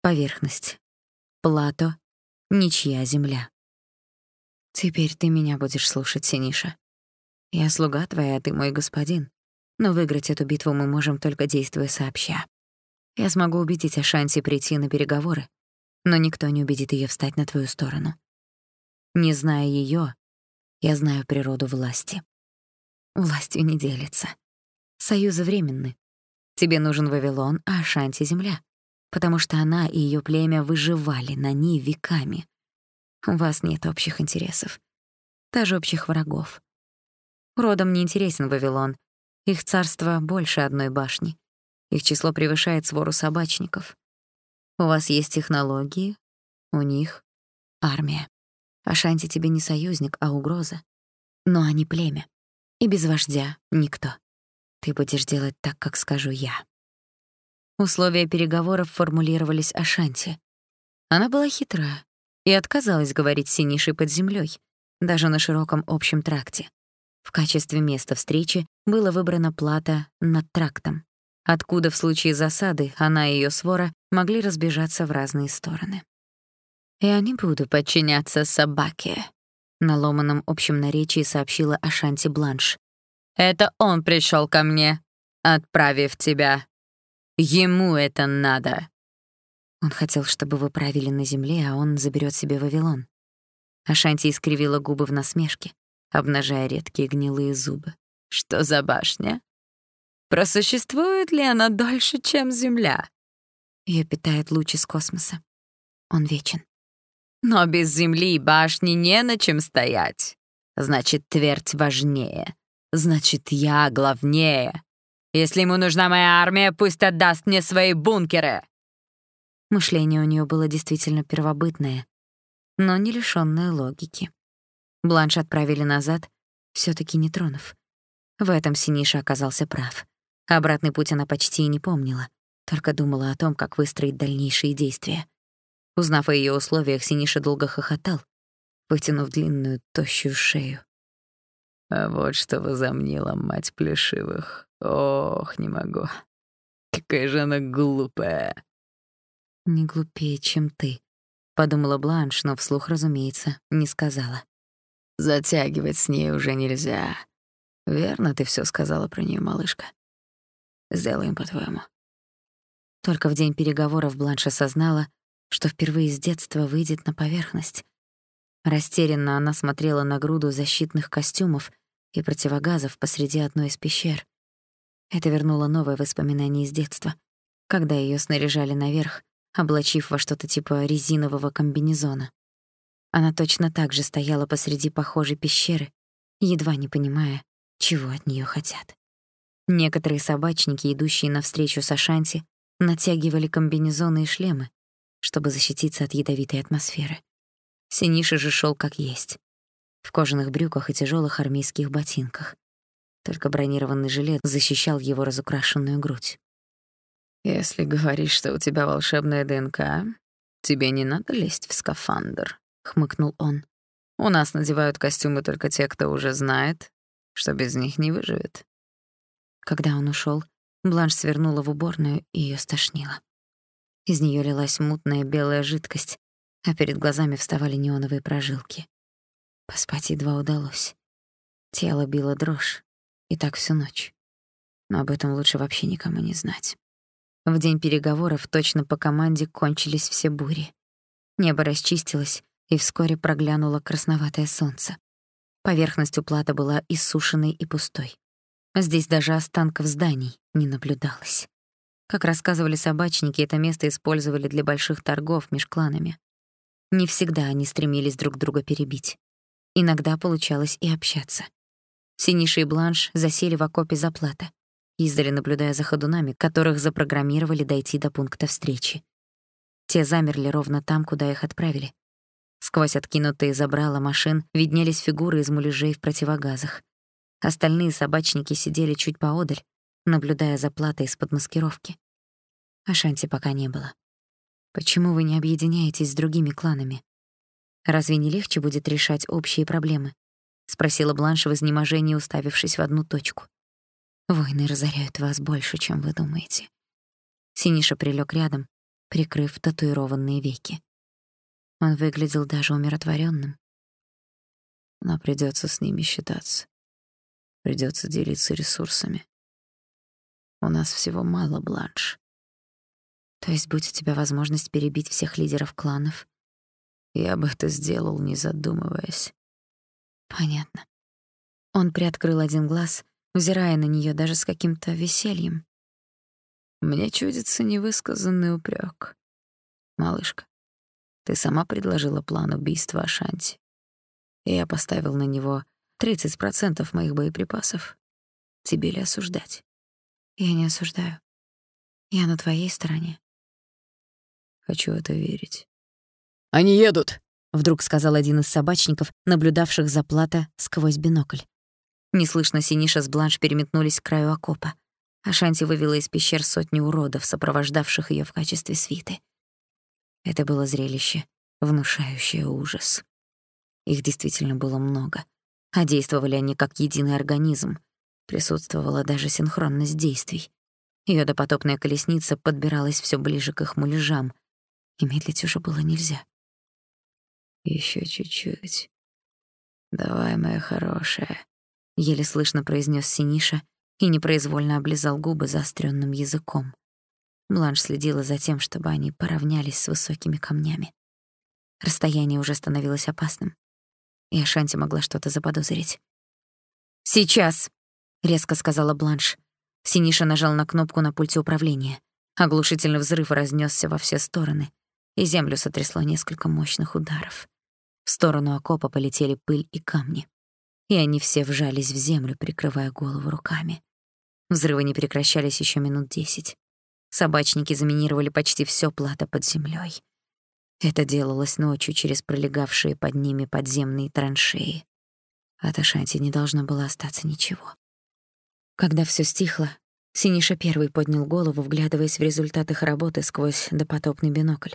Поверхность. Плато. Ничья земля. Теперь ты меня будешь слушать, Синиша. Я слуга твоя, а ты мой господин. Но выиграть эту битву мы можем только действуя сообща. Я смогу убедить Ашанти прийти на переговоры, но никто не убедит ее встать на твою сторону. Не зная ее, я знаю природу власти. Властью не делится. Союзы временны. Тебе нужен Вавилон, а Ашанти — земля, потому что она и ее племя выживали на ней веками. У вас нет общих интересов, даже общих врагов. Родом не интересен Вавилон. Их царство больше одной башни. Их число превышает свору собачников. У вас есть технологии, у них — армия. Ашанти тебе не союзник, а угроза. Но они племя. И без вождя никто. Ты будешь делать так, как скажу я. Условия переговоров формулировались Ашанти. Она была хитра и отказалась говорить с Синишей под землей, даже на широком общем тракте. В качестве места встречи было выбрано плата над трактом, откуда в случае засады она и ее свора могли разбежаться в разные стороны. «Я не буду подчиняться собаке», — на ломаном общем наречии сообщила Ашанти Бланш. «Это он пришел ко мне, отправив тебя. Ему это надо». Он хотел, чтобы вы правили на земле, а он заберет себе Вавилон. Ашанти искривила губы в насмешке, обнажая редкие гнилые зубы. «Что за башня? Просуществует ли она дольше, чем Земля? Ее питает луч из космоса. Он вечен. Но без Земли башни не на чем стоять. Значит, твердь важнее. Значит, я главнее. Если ему нужна моя армия, пусть отдаст мне свои бункеры. Мышление у нее было действительно первобытное, но не лишённое логики. Бланш отправили назад, все таки не тронув. В этом Синиша оказался прав. Обратный путь она почти и не помнила, только думала о том, как выстроить дальнейшие действия. Узнав о ее условиях, Синиша долго хохотал, вытянув длинную, тощую шею. «А вот что возомнила мать Плешивых. Ох, не могу. Какая же она глупая!» «Не глупее, чем ты», — подумала Бланш, но вслух, разумеется, не сказала. «Затягивать с ней уже нельзя. Верно ты все сказала про нее, малышка?» Сделаем по-твоему. Только в день переговоров Бланш осознала, что впервые с детства выйдет на поверхность. Растерянно она смотрела на груду защитных костюмов и противогазов посреди одной из пещер. Это вернуло новое воспоминание из детства, когда ее снаряжали наверх, облачив во что-то типа резинового комбинезона. Она точно так же стояла посреди похожей пещеры, едва не понимая, чего от нее хотят. Некоторые собачники, идущие навстречу с натягивали комбинезоны и шлемы, чтобы защититься от ядовитой атмосферы. Синиша же шел как есть. В кожаных брюках и тяжелых армейских ботинках. Только бронированный жилет защищал его разукрашенную грудь. «Если говоришь, что у тебя волшебная ДНК, тебе не надо лезть в скафандр», — хмыкнул он. «У нас надевают костюмы только те, кто уже знает, что без них не выживет». Когда он ушел, Бланш свернула в уборную и ее стошнило. Из нее лилась мутная белая жидкость, а перед глазами вставали неоновые прожилки. Поспать едва удалось. Тело било дрожь, и так всю ночь. Но об этом лучше вообще никому не знать. В день переговоров точно по команде кончились все бури. Небо расчистилось, и вскоре проглянуло красноватое солнце. Поверхность уплата была иссушенной и пустой. Здесь даже останков зданий не наблюдалось. Как рассказывали собачники, это место использовали для больших торгов меж кланами. Не всегда они стремились друг друга перебить. Иногда получалось и общаться. Синиша и Бланш засели в окопе заплата, издали наблюдая за ходунами, которых запрограммировали дойти до пункта встречи. Те замерли ровно там, куда их отправили. Сквозь откинутые забрала машин виднелись фигуры из муляжей в противогазах. Остальные собачники сидели чуть поодаль, наблюдая за платой из-под маскировки. А Шанти пока не было. «Почему вы не объединяетесь с другими кланами? Разве не легче будет решать общие проблемы?» — спросила Бланш в изнеможении, уставившись в одну точку. «Войны разоряют вас больше, чем вы думаете». Синиша прилег рядом, прикрыв татуированные веки. Он выглядел даже умиротворенным. Но придется с ними считаться. Придется делиться ресурсами. У нас всего мало, Бланш. То есть, будь у тебя возможность перебить всех лидеров кланов, я бы это сделал, не задумываясь. Понятно. Он приоткрыл один глаз, взирая на нее даже с каким-то весельем. Мне чудится невысказанный упрек. Малышка, ты сама предложила план убийства Ашанти. И я поставил на него 30% моих боеприпасов. Тебе ли осуждать? Я не осуждаю. Я на твоей стороне. Хочу это верить. «Они едут!» — вдруг сказал один из собачников, наблюдавших за Плата сквозь бинокль. Неслышно Синиша с Бланш переметнулись к краю окопа. Ашанти вывела из пещер сотни уродов, сопровождавших ее в качестве свиты. Это было зрелище, внушающее ужас. Их действительно было много, а действовали они как единый организм. Присутствовала даже синхронность действий. Её допотопная колесница подбиралась все ближе к их муляжам, и медлить уже было нельзя. Еще чуть-чуть. Давай, моя хорошая, еле слышно произнес Синиша и непроизвольно облизал губы заостренным языком. Бланш следила за тем, чтобы они поравнялись с высокими камнями. Расстояние уже становилось опасным, и Ашанти могла что-то заподозрить. «Сейчас!» — резко сказала Бланш. Синиша нажал на кнопку на пульте управления. Оглушительный взрыв разнесся во все стороны и землю сотрясло несколько мощных ударов. В сторону окопа полетели пыль и камни, и они все вжались в землю, прикрывая голову руками. Взрывы не прекращались еще минут десять. Собачники заминировали почти все плато под землей. Это делалось ночью через пролегавшие под ними подземные траншеи. От Ашанти не должно было остаться ничего. Когда все стихло, Синиша первый поднял голову, вглядываясь в результат их работы сквозь допотопный бинокль.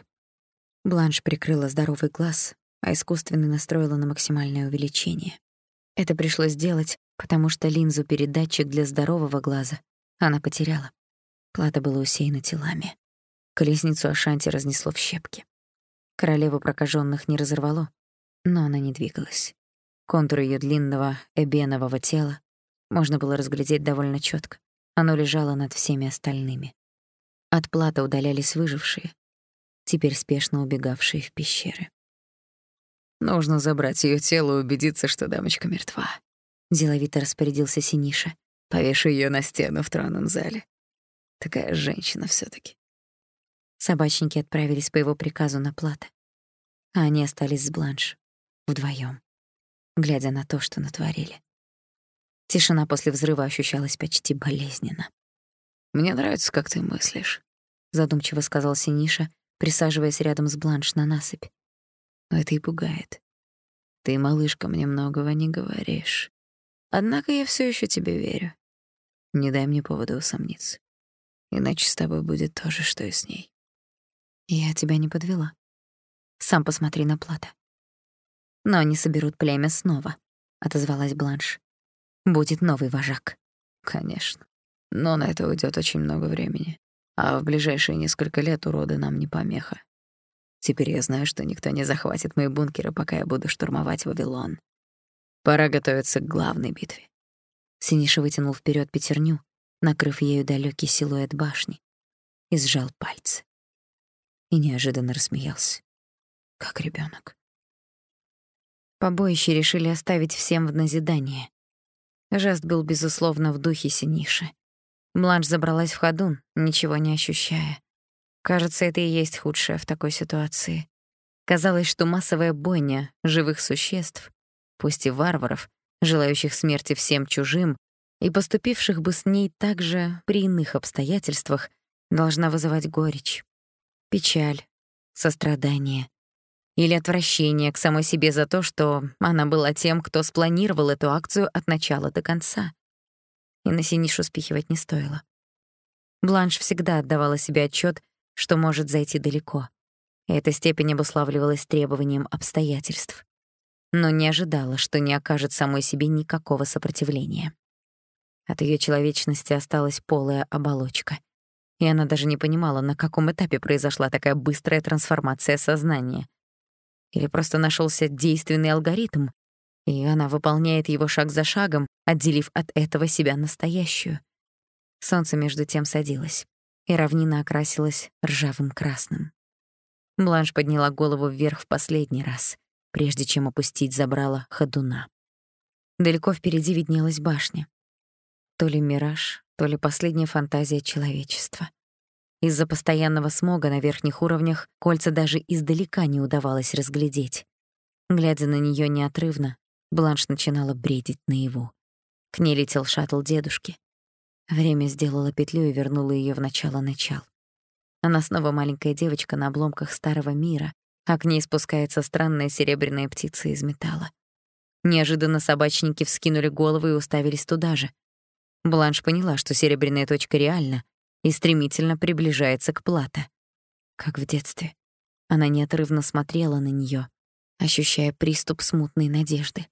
Бланш прикрыла здоровый глаз, а искусственный настроила на максимальное увеличение. Это пришлось сделать, потому что линзу-передатчик для здорового глаза она потеряла. Плата была усеяна телами. Колесницу Ашанти разнесло в щепки. Королеву прокаженных не разорвало, но она не двигалась. Контур ее длинного эбенового тела можно было разглядеть довольно четко. Оно лежало над всеми остальными. От плата удалялись выжившие, теперь спешно убегавшие в пещеры. Нужно забрать ее тело и убедиться, что дамочка мертва. Деловито распорядился Синиша. Повешу ее на стену в тронном зале. Такая женщина все таки Собачники отправились по его приказу на плато, а они остались с Бланш вдвоем, глядя на то, что натворили. Тишина после взрыва ощущалась почти болезненно. «Мне нравится, как ты мыслишь», — задумчиво сказал Синиша, присаживаясь рядом с Бланш на насыпь. «Но это и пугает. Ты, малышка, мне многого не говоришь. Однако я все еще тебе верю. Не дай мне повода усомниться. Иначе с тобой будет то же, что и с ней». «Я тебя не подвела. Сам посмотри на Плата». «Но они соберут племя снова», — отозвалась Бланш. «Будет новый вожак». «Конечно. Но на это уйдет очень много времени а в ближайшие несколько лет уроды нам не помеха. Теперь я знаю, что никто не захватит мои бункеры, пока я буду штурмовать Вавилон. Пора готовиться к главной битве. Синиша вытянул вперед пятерню, накрыв ею далекий силуэт башни, и сжал пальцы. И неожиданно рассмеялся, как ребенок. Побоище решили оставить всем в назидание. Жест был, безусловно, в духе Синиши. Бланш забралась в ходун, ничего не ощущая. Кажется, это и есть худшее в такой ситуации. Казалось, что массовая бойня живых существ, пусть и варваров, желающих смерти всем чужим, и поступивших бы с ней также при иных обстоятельствах, должна вызывать горечь, печаль, сострадание или отвращение к самой себе за то, что она была тем, кто спланировал эту акцию от начала до конца и на Синишу спихивать не стоило. Бланш всегда отдавала себе отчет, что может зайти далеко. И эта степень обуславливалась требованием обстоятельств. Но не ожидала, что не окажет самой себе никакого сопротивления. От ее человечности осталась полая оболочка, и она даже не понимала, на каком этапе произошла такая быстрая трансформация сознания. Или просто нашелся действенный алгоритм, и она выполняет его шаг за шагом, отделив от этого себя настоящую. Солнце между тем садилось, и равнина окрасилась ржавым красным. Бланш подняла голову вверх в последний раз, прежде чем опустить забрала ходуна. Далеко впереди виднелась башня. То ли мираж, то ли последняя фантазия человечества. Из-за постоянного смога на верхних уровнях кольца даже издалека не удавалось разглядеть. Глядя на неё неотрывно, Бланш начинала бредить наяву. К ней летел шаттл дедушки. Время сделало петлю и вернуло её в начало-начал. Она снова маленькая девочка на обломках старого мира, а к ней спускается странная серебряная птица из металла. Неожиданно собачники вскинули головы и уставились туда же. Бланш поняла, что серебряная точка реальна и стремительно приближается к Плата. Как в детстве. Она неотрывно смотрела на неё, ощущая приступ смутной надежды.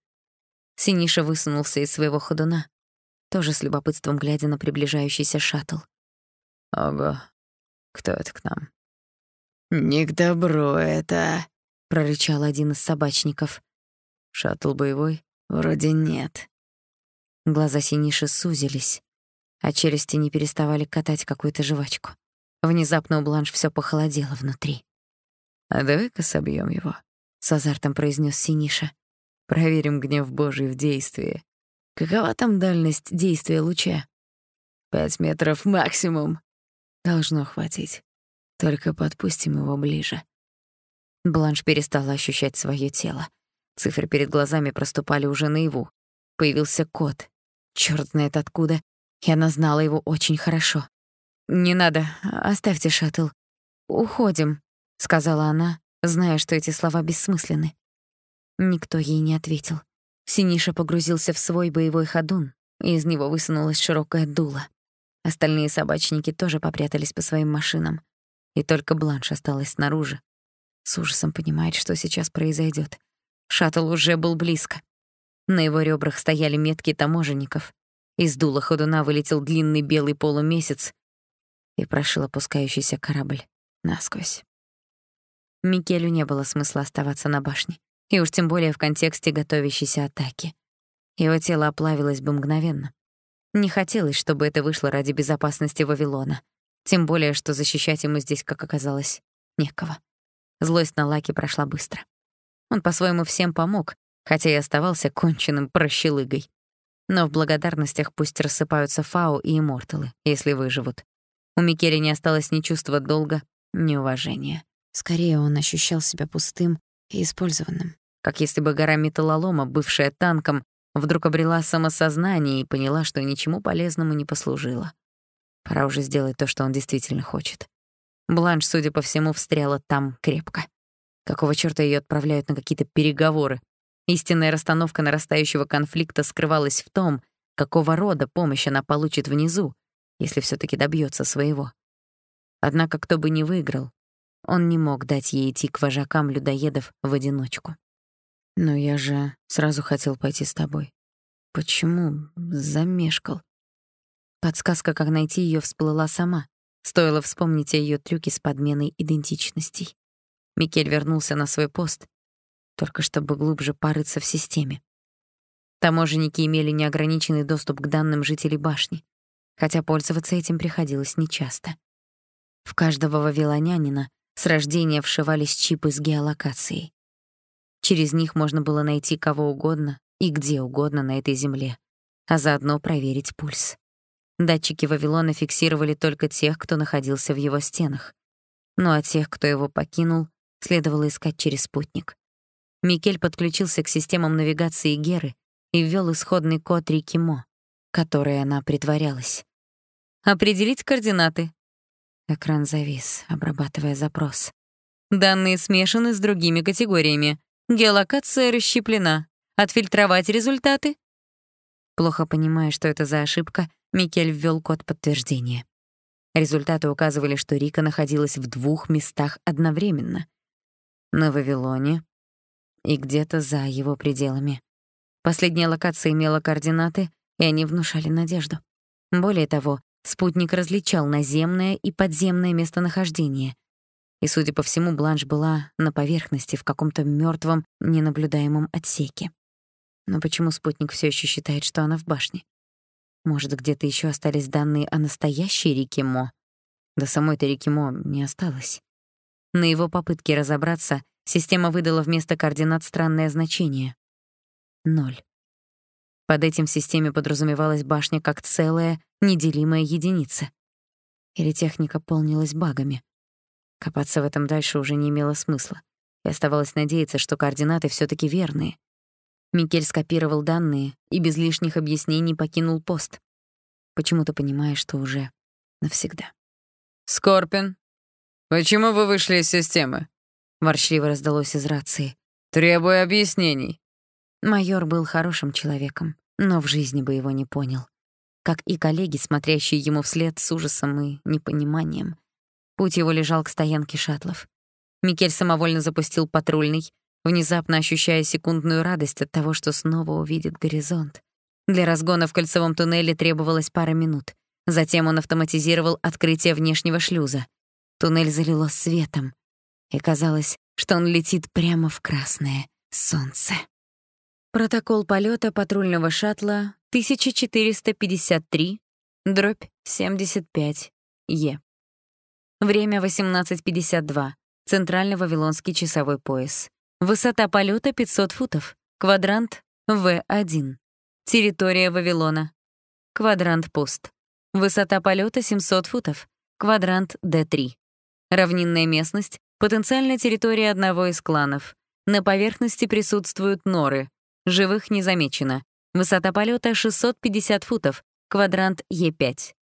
Синиша высунулся из своего ходуна, тоже с любопытством глядя на приближающийся шаттл. «Ого, кто это к нам?» «Не к добру это», — прорычал один из собачников. «Шаттл боевой?» «Вроде нет». Глаза Синиши сузились, а челюсти не переставали катать какую-то жвачку. Внезапно у Бланш всё похолодело внутри. «А давай-ка собьём его», — с азартом произнёс Синиша. Проверим гнев Божий в действии. Какова там дальность действия луча? Пять метров максимум. Должно хватить. Только подпустим его ближе. Бланш перестала ощущать своё тело. Цифры перед глазами проступали уже наяву. Появился код. Чёрт знает откуда. И она знала его очень хорошо. «Не надо, оставьте шаттл. Уходим», — сказала она, зная, что эти слова бессмысленны. Никто ей не ответил. Синиша погрузился в свой боевой ходун, и из него высунулась широкая дуло. Остальные собачники тоже попрятались по своим машинам. И только Бланш осталась снаружи. С ужасом понимает, что сейчас произойдет. Шаттл уже был близко. На его ребрах стояли метки таможенников. Из дула ходуна вылетел длинный белый полумесяц и прошил опускающийся корабль насквозь. Микелю не было смысла оставаться на башне и уж тем более в контексте готовящейся атаки. Его тело оплавилось бы мгновенно. Не хотелось, чтобы это вышло ради безопасности Вавилона, тем более, что защищать ему здесь, как оказалось, некого. Злость на Лаки прошла быстро. Он по-своему всем помог, хотя и оставался конченным прощелыгой. Но в благодарностях пусть рассыпаются Фау и Имморталы, если выживут. У Микели не осталось ни чувства долга, ни уважения. Скорее, он ощущал себя пустым и использованным как если бы гора металлолома, бывшая танком, вдруг обрела самосознание и поняла, что ничему полезному не послужила. Пора уже сделать то, что он действительно хочет. Бланш, судя по всему, встряла там крепко. Какого чёрта её отправляют на какие-то переговоры? Истинная расстановка нарастающего конфликта скрывалась в том, какого рода помощь она получит внизу, если всё-таки добьётся своего. Однако кто бы ни выиграл, он не мог дать ей идти к вожакам людоедов в одиночку. Но я же сразу хотел пойти с тобой. Почему замешкал? Подсказка, как найти её, всплыла сама. Стоило вспомнить о её трюке с подменой идентичностей. Микель вернулся на свой пост, только чтобы глубже порыться в системе. Таможенники имели неограниченный доступ к данным жителей башни, хотя пользоваться этим приходилось нечасто. В каждого вавилонянина с рождения вшивались чипы с геолокацией. Через них можно было найти кого угодно и где угодно на этой земле, а заодно проверить пульс. Датчики Вавилона фиксировали только тех, кто находился в его стенах. Ну а тех, кто его покинул, следовало искать через спутник. Микель подключился к системам навигации Геры и ввёл исходный код Рикимо, которой она притворялась. «Определить координаты». Экран завис, обрабатывая запрос. «Данные смешаны с другими категориями. Геолокация расщеплена. Отфильтровать результаты? Плохо понимая, что это за ошибка, Микель ввёл код подтверждения. Результаты указывали, что Рика находилась в двух местах одновременно. На Вавилоне и где-то за его пределами. Последняя локация имела координаты, и они внушали надежду. Более того, Спутник различал наземное и подземное местонахождение. И, судя по всему, Бланш была на поверхности в каком-то мёртвом, ненаблюдаемом отсеке. Но почему спутник всё ещё считает, что она в башне? Может, где-то ещё остались данные о настоящей реке Мо? До самой-то реки Мо не осталось. На его попытке разобраться система выдала вместо координат странное значение — ноль. Под этим в системе подразумевалась башня как целая, неделимая единица. Или техника полнилась багами. Копаться в этом дальше уже не имело смысла, и оставалось надеяться, что координаты все таки верные. Микель скопировал данные и без лишних объяснений покинул пост, почему-то понимая, что уже навсегда. «Скорпин, почему вы вышли из системы?» — ворчливо раздалось из рации. «Требую объяснений». Майор был хорошим человеком, но в жизни бы его не понял. Как и коллеги, смотрящие ему вслед с ужасом и непониманием. Путь его лежал к стоянке шаттлов. Микель самовольно запустил патрульный, внезапно ощущая секундную радость от того, что снова увидит горизонт. Для разгона в кольцевом туннеле требовалось пара минут. Затем он автоматизировал открытие внешнего шлюза. Туннель залило светом, и казалось, что он летит прямо в красное солнце. Протокол полета патрульного шаттла 1453, дробь 75, Е. Время 18.52. Центральный Вавилонский часовой пояс. Высота полета 500 футов. Квадрант В1. Территория Вавилона. Квадрант пуст. Высота полета 700 футов. Квадрант Д3. Равнинная местность — потенциальная территория одного из кланов. На поверхности присутствуют норы. Живых не замечено. Высота полета 650 футов. Квадрант Е5.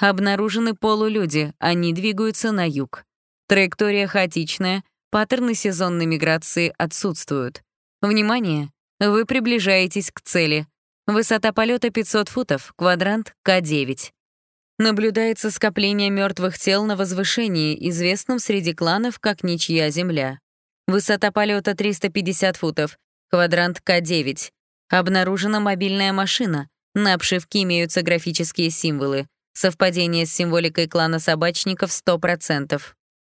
Обнаружены полулюди, они двигаются на юг. Траектория хаотичная, паттерны сезонной миграции отсутствуют. Внимание! Вы приближаетесь к цели. Высота полета 500 футов, квадрант К9. Наблюдается скопление мертвых тел на возвышении, известном среди кланов как Ничья Земля. Высота полета 350 футов, квадрант К9. Обнаружена мобильная машина. На обшивке имеются графические символы. Совпадение с символикой клана собачников 100%.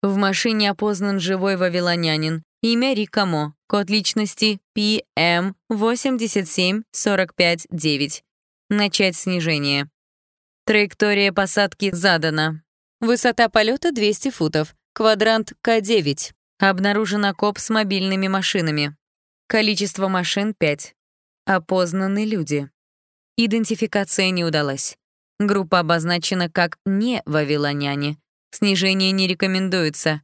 В машине опознан живой вавилонянин. Имя Рикамо. Код личности PM87459. Начать снижение. Траектория посадки задана. Высота полета 200 футов. Квадрант К9. Обнаружен окоп с мобильными машинами. Количество машин — 5. Опознаны люди. Идентификация не удалась. Группа обозначена как «не вавилоняне». Снижение не рекомендуется.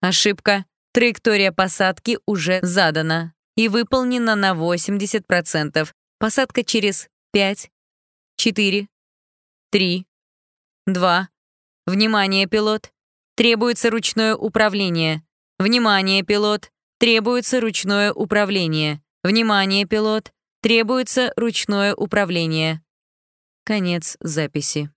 Ошибка. Траектория посадки уже задана и выполнена на 80%. Посадка через 5, 4, Три. Два. Внимание, пилот. Требуется ручное управление. Внимание, пилот. Требуется ручное управление. Внимание, пилот. Требуется ручное управление. Конец записи.